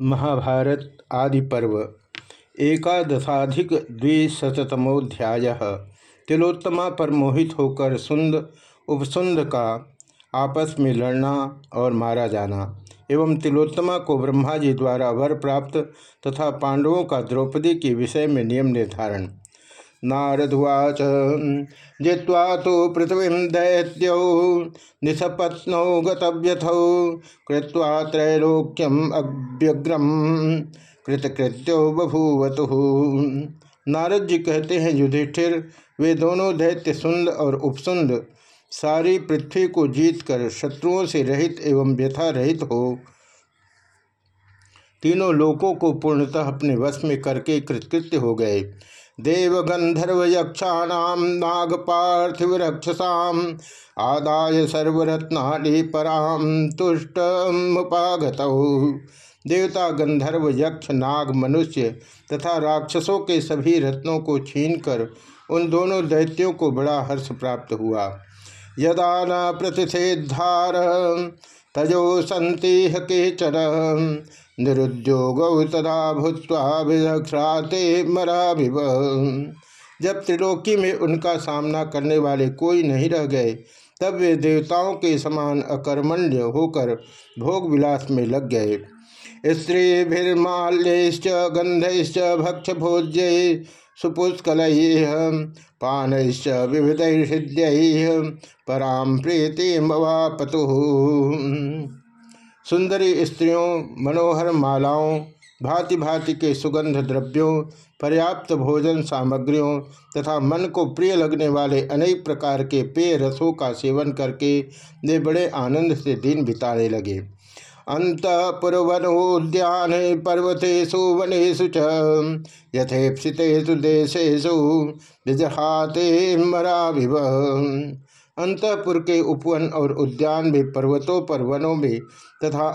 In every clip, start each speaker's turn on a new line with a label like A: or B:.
A: महाभारत आदि पर्व। एकादशाधिक द्विशतमोध्याय तिलोत्तमा पर मोहित होकर सुंद उपसुंद का आपस में लड़ना और मारा जाना एवं तिलोत्तमा को ब्रह्मा जी द्वारा वर प्राप्त तथा पांडवों का द्रौपदी के विषय में नियम निर्धारण। नारदुवाच। जित्वा तो पृथ्वी दैत्य निशपत्नौ गतव्यथौ, कृत्वा त्रैलोक्यम अव्यग्रम कृतकृत्यो बभूवतु। नारद जी कहते हैं, युधिष्ठिर, वे दोनों दैत्य सुंद और उपसुंद सारी पृथ्वी को जीतकर शत्रुओं से रहित एवं व्यथा रहित हो। तीनों लोकों को पूर्णतः अपने वश में करके कृतकृत्य हो गए। देव गंधर्व यक्षाणाम नाग पार्थिव रक्षसाम आदाय सर्वरत्नाली पराम तुष्ट देवता गंधर्व यक्ष नाग मनुष्य तथा राक्षसों के सभी रत्नों को छीनकर उन दोनों दैत्यों को बड़ा हर्ष प्राप्त हुआ। यदा न प्रतिषेधार, तजो संति केचन निरुद्योग तदा भूतवा विध्राते मरा जब त्रिलोकी में उनका सामना करने वाले कोई नहीं रह गए, तब वे देवताओं के समान अकर्मण्य होकर भोग विलास में लग गए। स्त्री स्त्रीभिर्माल्यश्च गंधश्च भक्ष भोज्य सुपुष्कल, पानश्च विविध सिद्ध पराम प्रीति मवापतु सुंदरी स्त्रियों, मनोहर मालाओं भांति भांति के सुगंध द्रव्यों, पर्याप्त भोजन सामग्रियों तथा मन को प्रिय लगने वाले अनेक प्रकार के पेय रसों का सेवन करके वे बड़े आनंद से दिन बिताने लगे। अंतपुरवनोद्यान पर्वतेषु, वनेषु च यथेप्सितेषु देशेषु विजहाते मराभिव। अंतपुर के उपवन और उद्यान भी पर्वतों पर वनों में तथा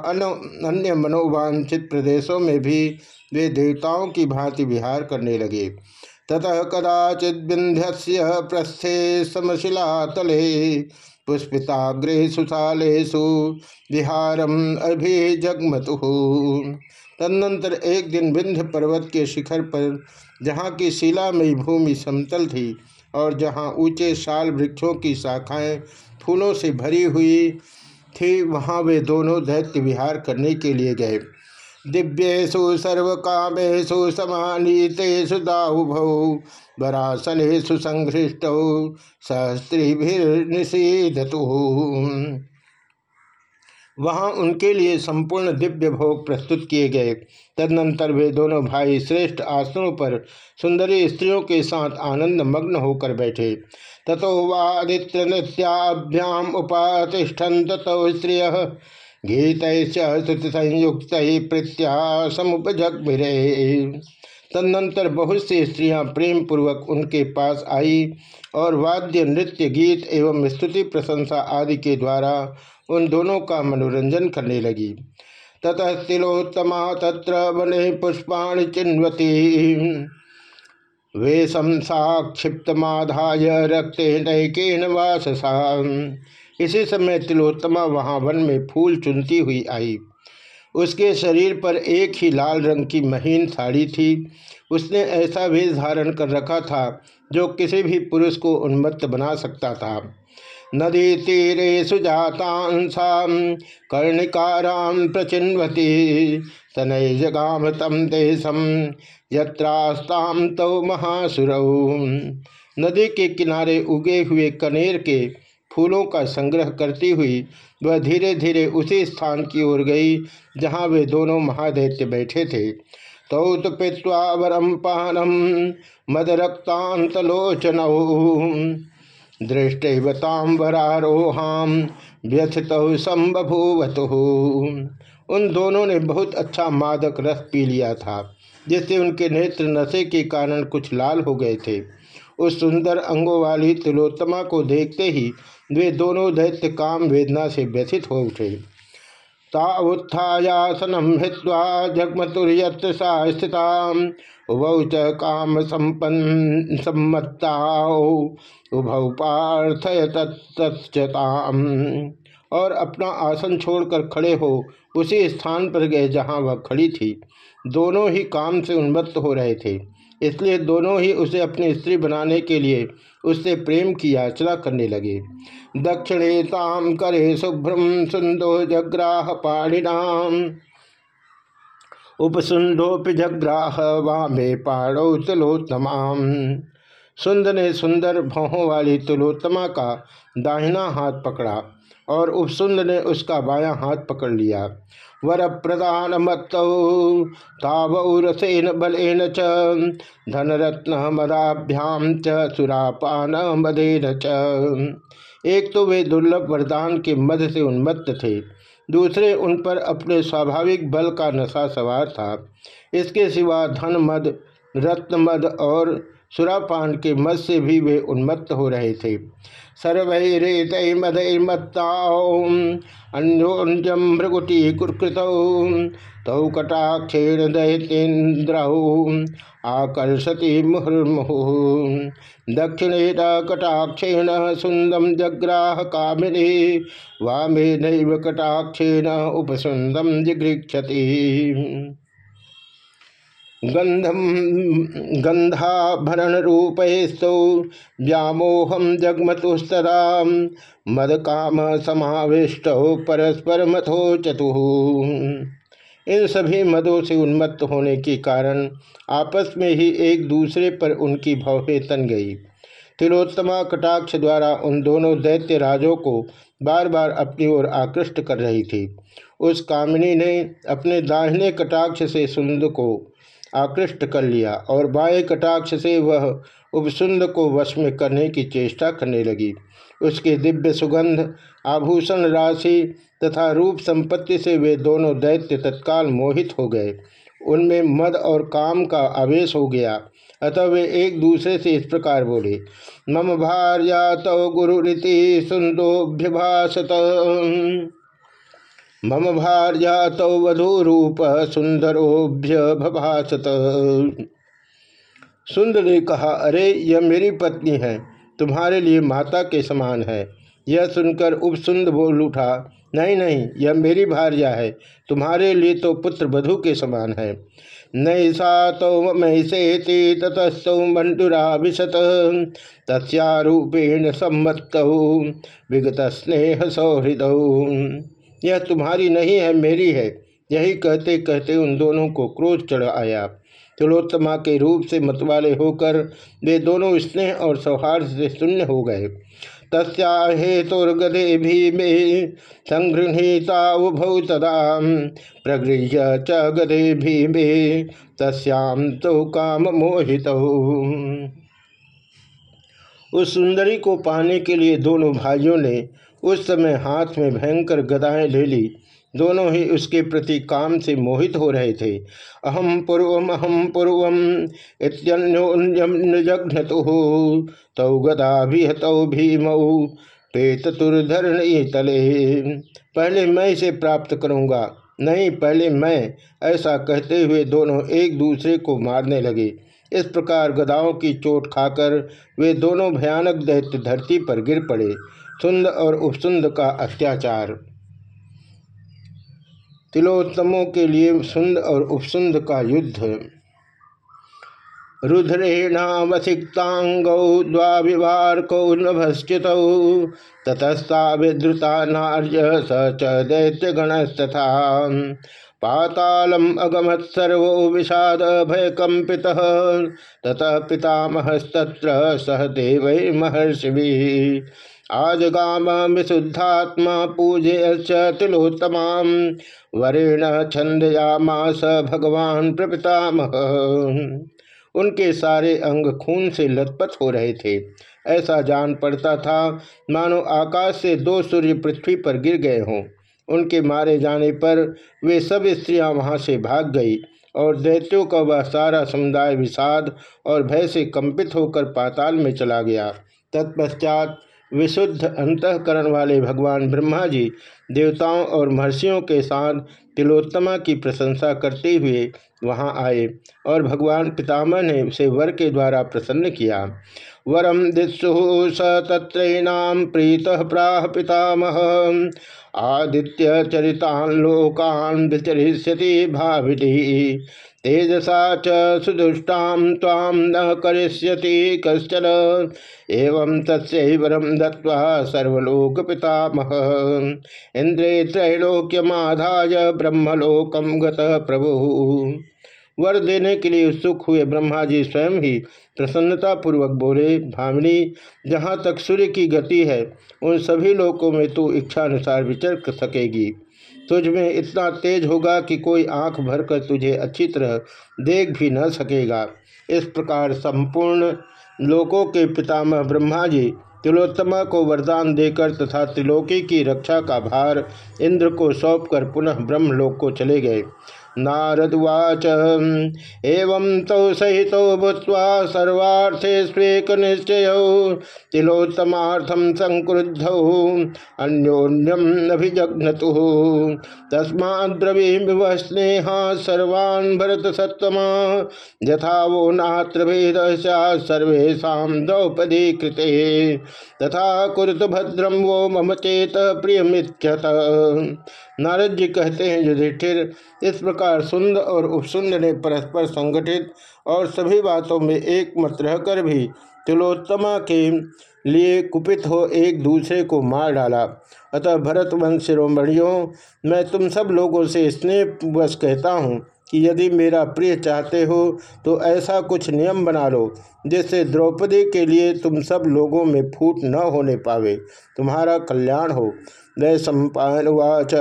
A: अन्य मनोवांछित प्रदेशों में भी वे देवताओं की भांति विहार करने लगे। ततः कदाचित विंध्य प्रस्थे समशिला तले पुष्पिताग्रे सुशालेशु विहारम अभिजगमतु। तदनंतर एक दिन विंध्य पर्वत के शिखर पर, जहाँ की शिला में भूमि समतल थी और जहाँ ऊँचे साल वृक्षों की शाखाएँ फूलों से भरी हुई थी, वहाँ वे दोनों दैत्य विहार करने के लिए गए। दिव्येशु सर्व कामेशु समानीतेषु दाहुभौ सहस्त्री संघृष्ट, सहस्त्रीभिर्निषीधतु। वहाँ उनके लिए संपूर्ण दिव्य भोग प्रस्तुत किए गए। तदनंतर वे दोनों भाई श्रेष्ठ आसनों पर सुंदरी स्त्रियों के साथ आनंद मग्न होकर बैठे। तथो वादित्र नृत्याभ्याम उपातिष्ठन तथो स्त्रिय गीत संयुक्त प्रत्या समुपजग तदनंतर बहुत सी स्त्रियाँ प्रेम पूर्वक उनके पास आई और वाद्य, नृत्य, गीत एवं स्तुति प्रशंसा आदि के द्वारा उन दोनों का मनोरंजन करने लगी। ततः तिलोत्तमा तत्र वने पुष्पाणि चिन्वती। वेशम साक्षिप्तमाधाय रक्ते नैकेन वाससा इसी समय तिलोत्तमा वहाँ वन में फूल चुनती हुई आई। उसके शरीर पर एक ही लाल रंग की महीन साड़ी थी। उसने ऐसा वेश धारण कर रखा था जो किसी भी पुरुष को उन्मत्त बना सकता था। नदी तीरे सुजातांसा कर्णिकारां प्रचिन्वती तनय जगाम तम देशम यत्रास्ताम तो महासुरौ। नदी के किनारे उगे हुए कनेर के फूलों का संग्रह करती हुई, वह धीरे धीरे उसी स्थान की ओर गई, जहाँ वे दोनों महादैत्य बैठे थे। तौत पीवा वरम पानम मदरक्तांतलोचन वरारोहाम व्यथित संबभूवतु। उन दोनों ने बहुत अच्छा मादक रस पी लिया था, जिससे उनके नेत्र नशे के कारण कुछ लाल हो गए थे। उस सुंदर अंगों वाली तिलोत्तमा को देखते ही वे दोनों दैत्य काम वेदना से व्यथित हो उठे। ताउत्थायासनम हित्वा जगमतुर्यत्र सा स्थिता उभौ च काम संपन्न सम्मत्ता। उभौ पार्थय तत्ताम और अपना आसन छोड़कर खड़े हो उसी स्थान पर गए जहाँ वह खड़ी थी। दोनों ही काम से उन्मत्त हो रहे थे। इसलिए दोनों ही उसे अपनी स्त्री बनाने के लिए उससे प्रेम की याचना करने लगे। दक्षिणे ताम करे शुभ्रम सुंदो जग्राह पाणिनाम उपसुंदोपि जग्राह वामे पाणौ तुलोत्तमाम सुंद ने सुंदर भौहों वाली तुलोत्तमा का दाहिना हाथ पकड़ा। और उपसुंद ने उसका बायां हाथ पकड़ लिया। वर प्रदान मत्तौ रसेन बलेन च, धनरत्न मदाभ्याम च, सुरापान मदेन च। एक तो वे दुर्लभ वरदान के मध्य से उन्मत्त थे, दूसरे उन पर अपने स्वाभाविक बल का नशा सवार था। इसके सिवा धन मद, रत्न मद और सुरापान के मद से भी वे उन्मत्त हो रहे थे। सर्वैरेत अन्योन्यम भृगुटी कुकृत तौ कटाक्षेण दैतेन्द्र आकर्षति मुहुर्मुहु। दक्षिणेन कटाक्षेण सुंदम जग्राह कामिनी वामे नैव कटाक्षेण उपसुंदम जिगृक्षति। गंधम गंधाभरण रूपस्तौ व्यामोहम जगमतुस्तरा मद काम समाविष्ट परस्पर मथो चतु। इन सभी मदों से उन्मत्त होने के कारण आपस में ही एक दूसरे पर उनकी भवें तन गई। तिलोत्तमा कटाक्ष द्वारा उन दोनों दैत्य राजों को बार बार अपनी ओर आकृष्ट कर रही थी। उस कामिनी ने अपने दाहिने कटाक्ष से सुंद को आकृष्ट कर लिया और बाएँ कटाक्ष से वह उपसुंद को वश में करने की चेष्टा करने लगी। उसके दिव्य सुगंध, आभूषण राशि तथा रूप संपत्ति से वे दोनों दैत्य तत्काल मोहित हो गए। उनमें मद और काम का आवेश हो गया, अतः वे एक दूसरे से इस प्रकार बोले, मम भार्या तो गुरु रीति सुंदोभ्यभाषत मम भार्या तो वधु रूप सुंदरोभ्य भभासत। सुंदर ने कहा, अरे, यह मेरी पत्नी है, तुम्हारे लिए माता के समान है। यह सुनकर उपसुंद बोल उठा, नहीं नहीं, यह मेरी भार्या है, तुम्हारे लिए तो पुत्र वधु के समान है। नैसा तो मैसे ततस्तौ मंटुरा विशत। तस्रूपेण सम्मत विगत स्नेह सौहृद। यह तुम्हारी नहीं है, मेरी है। यही कहते कहते उन दोनों को क्रोध चढ़ आया। तिलोत्तमा के रूप से मतवाले होकर वे दोनों स्नेह और सौहार्द से शून्य हो गए। तस्हेतुर्गदे भीमे संगृहीता उभौ तदा। प्रगृह्य च गदे भीमे तस्याम तो काम मोहित। उस सुंदरी को पाने के लिए दोनों भाइयों ने उस समय हाथ में भयंकर गदाएँ ले ली। दोनों ही उसके प्रति काम से मोहित हो रहे थे। अहम पूर्वम अहम पूर्वम तौ गदा भी हतौ भीमऊ पेतुर्धरण तले पहले मैं इसे प्राप्त करूँगा, नहीं पहले मैं, ऐसा कहते हुए दोनों एक दूसरे को मारने लगे। इस प्रकार गदाओं की चोट खाकर वे दोनों भयानक दैत्य धरती पर गिर पड़े। सुंद और उपसुंद का अत्याचार। तिलोत्तमों के लिए सुंद और उपसुंद का युद्ध। रुद्रेणावसिक्तांगौ द्वाभिवार्कौ नभश्चित ततस्ता विद्रुता नार्य स च दैत्यगणस्तथा। पातालम अगमत्सर्वो विषाद भयकंपित ततः पितामहस्तत्र सह देव महर्षि आजगाम विशुद्धात्मा पूजय तिलोत्तमा। वरेण छंदयामास भगवान प्रपितामह। उनके सारे अंग खून से लथपथ हो रहे थे। ऐसा जान पड़ता था, मानो आकाश से दो सूर्य पृथ्वी पर गिर गए हों। उनके मारे जाने पर वे सब स्त्रियाँ वहाँ से भाग गई और दैत्यों का वह सारा समुदाय विषाद और भय से कंपित होकर पाताल में चला गया। तत्पश्चात विशुद्ध अंतकरण वाले भगवान ब्रह्मा जी देवताओं और महर्षियों के साथ तिलोत्तमा की प्रशंसा करते हुए वहाँ आए और भगवान पितामह ने उसे वर के द्वारा प्रसन्न किया। वरम दित्सु स तत्रैणाम प्रीत प्राह पितामह। आदित्य चरितान लोकान विचरिष्यति भाविनी तेजसा च ताम न करिष्यति कश्चन। एवं तस्वरम दत्वा सर्वलोक पितामह इंद्रे त्रैलोक्यमाधाय ब्रह्मलोकम प्रभु। वर देने के लिए उत्सुक हुए ब्रह्मा जी स्वयं ही प्रसन्नता पूर्वक बोले, भामिनी, जहाँ तक सूर्य की गति है, उन सभी लोकों में तू इच्छानुसार विचर कर सकेगी। तुझ में इतना तेज होगा कि कोई आँख भरकर तुझे अच्छी तरह देख भी न सकेगा। इस प्रकार संपूर्ण लोकों के पितामह ब्रह्मा जी तिलोत्तमा को वरदान देकर तथा त्रिलोकी की रक्षा का भार इंद्र को सौंपकर पुनः ब्रह्मलोक को चले गए। नारदुवाच। एवं तौ सहित भूत्वा सर्वार्थे स्वेक निश्चय तिलोत्तमार्थम संक्रुद्ध अन्योन्यम अभिजघ्नतु तस्माद्रवीमिव स्नेहा सर्वान् भरत सत्तमा यथा वो नात्र भेद सर्वेशा द्रौपदी कृते तथा कुरुत भद्रम वो मम चेत प्रियमित नारद जी कहते हैं, युधिष्ठिर, इस प्रकार सुंद और उपसुंद ने परस्पर संगठित और सभी बातों में एक मत रहकर भी तिलोत्तमा के लिए कुपित हो एक दूसरे को मार डाला। अतः भरत वंश शिरोमणियों, मैं तुम सब लोगों से स्नेह बस कहता हूँ कि यदि मेरा प्रिय चाहते हो तो ऐसा कुछ नियम बना लो, जिससे द्रौपदी के लिए तुम सब लोगों में फूट न होने पावे। तुम्हारा कल्याण हो। नय सम्पावाच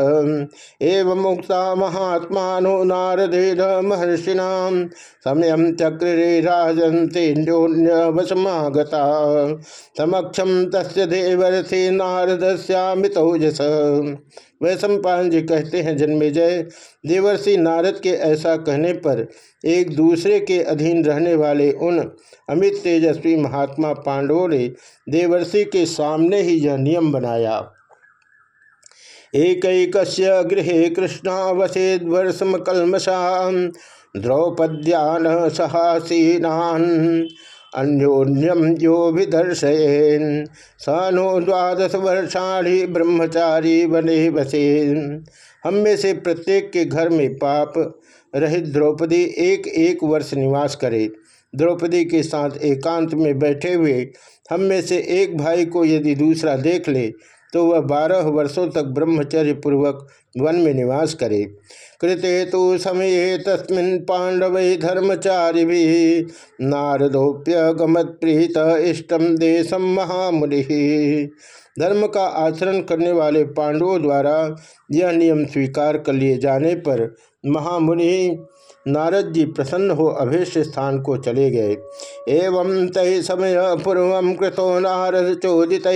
A: एवं मुक्ता महात्मा नारदेन महर्षिना समय चक्रे राजन्तेन्योन्यवशमागता समक्षम तस् देवर्षि नारदस्यामितौजस सम्पान जी कहते हैं, जन्मेजय, देवर्षि नारद के ऐसा कहने पर एक दूसरे के अधीन रहने वाले उन अमित तेजस्वी महात्मा पांडवों ने देवर्षि के सामने ही यह नियम बनाया। एक गृह कृष्णा वसेद्वर्षम कलमशा द्रौपद्यान सहासीनान अन्योन्यम जो भी दर्शयन सानो द्वादश वर्षाणी ब्रह्मचारी बने बसेन हम में से प्रत्येक के घर में पाप रहित द्रौपदी एक एक वर्ष निवास करे। द्रौपदी के साथ एकांत में बैठे हुए हम में से एक भाई को यदि दूसरा देख ले तो वह बारह वर्षों तक ब्रह्मचर्य पूर्वक वन में निवास करे। कृते तो समय तस्मिन पांडव धर्मचारि भी नारदोप्य गमत प्रीत इष्टम देशम महामुनि। धर्म का आचरण करने वाले पांडवों द्वारा यह नियम स्वीकार कर लिए जाने पर महामुनि नारद जी प्रसन्न हो अभीष्ट स्थान को चले गए। एवं तय समय पूर्व कृतो नारद चोदित,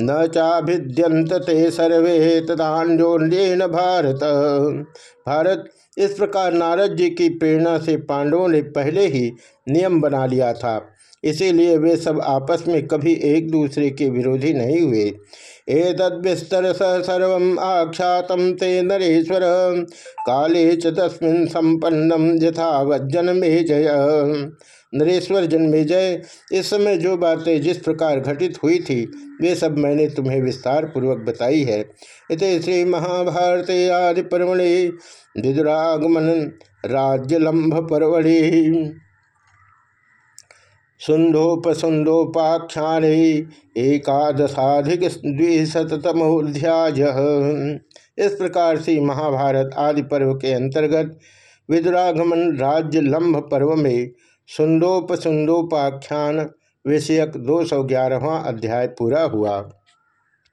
A: न चाभिद्यंत ते सर्वे तथान्योन भारत। भारत, इस प्रकार नारद जी की प्रेरणा से पांडवों ने पहले ही नियम बना लिया था। इसीलिए वे सब आपस में कभी एक दूसरे के विरोधी नहीं हुए। एतद्विस्तर सर्व आख्यात ते नरेश्वर। काले च तस्मिन् संपन्नम में जय। नरेश्वर, जन्मे जय। इस समय जो बातें जिस प्रकार घटित हुई थी, वे सब मैंने तुम्हें विस्तार पूर्वक बताई है। इत श्री महाभारत आदि पर्वणि विदुरागमन राज्यलंभ परवड़ी। सुंदोपसुंदोपाख्यान एकादशाधिक द्विशतमोध्याय इस प्रकार से महाभारत आदि पर्व के अंतर्गत विदुरागमन राज्य लंभ पर्व में सुंदोपसुंदोपाख्यान विषयक दो सौ ग्यारहवा अध्याय पूरा हुआ।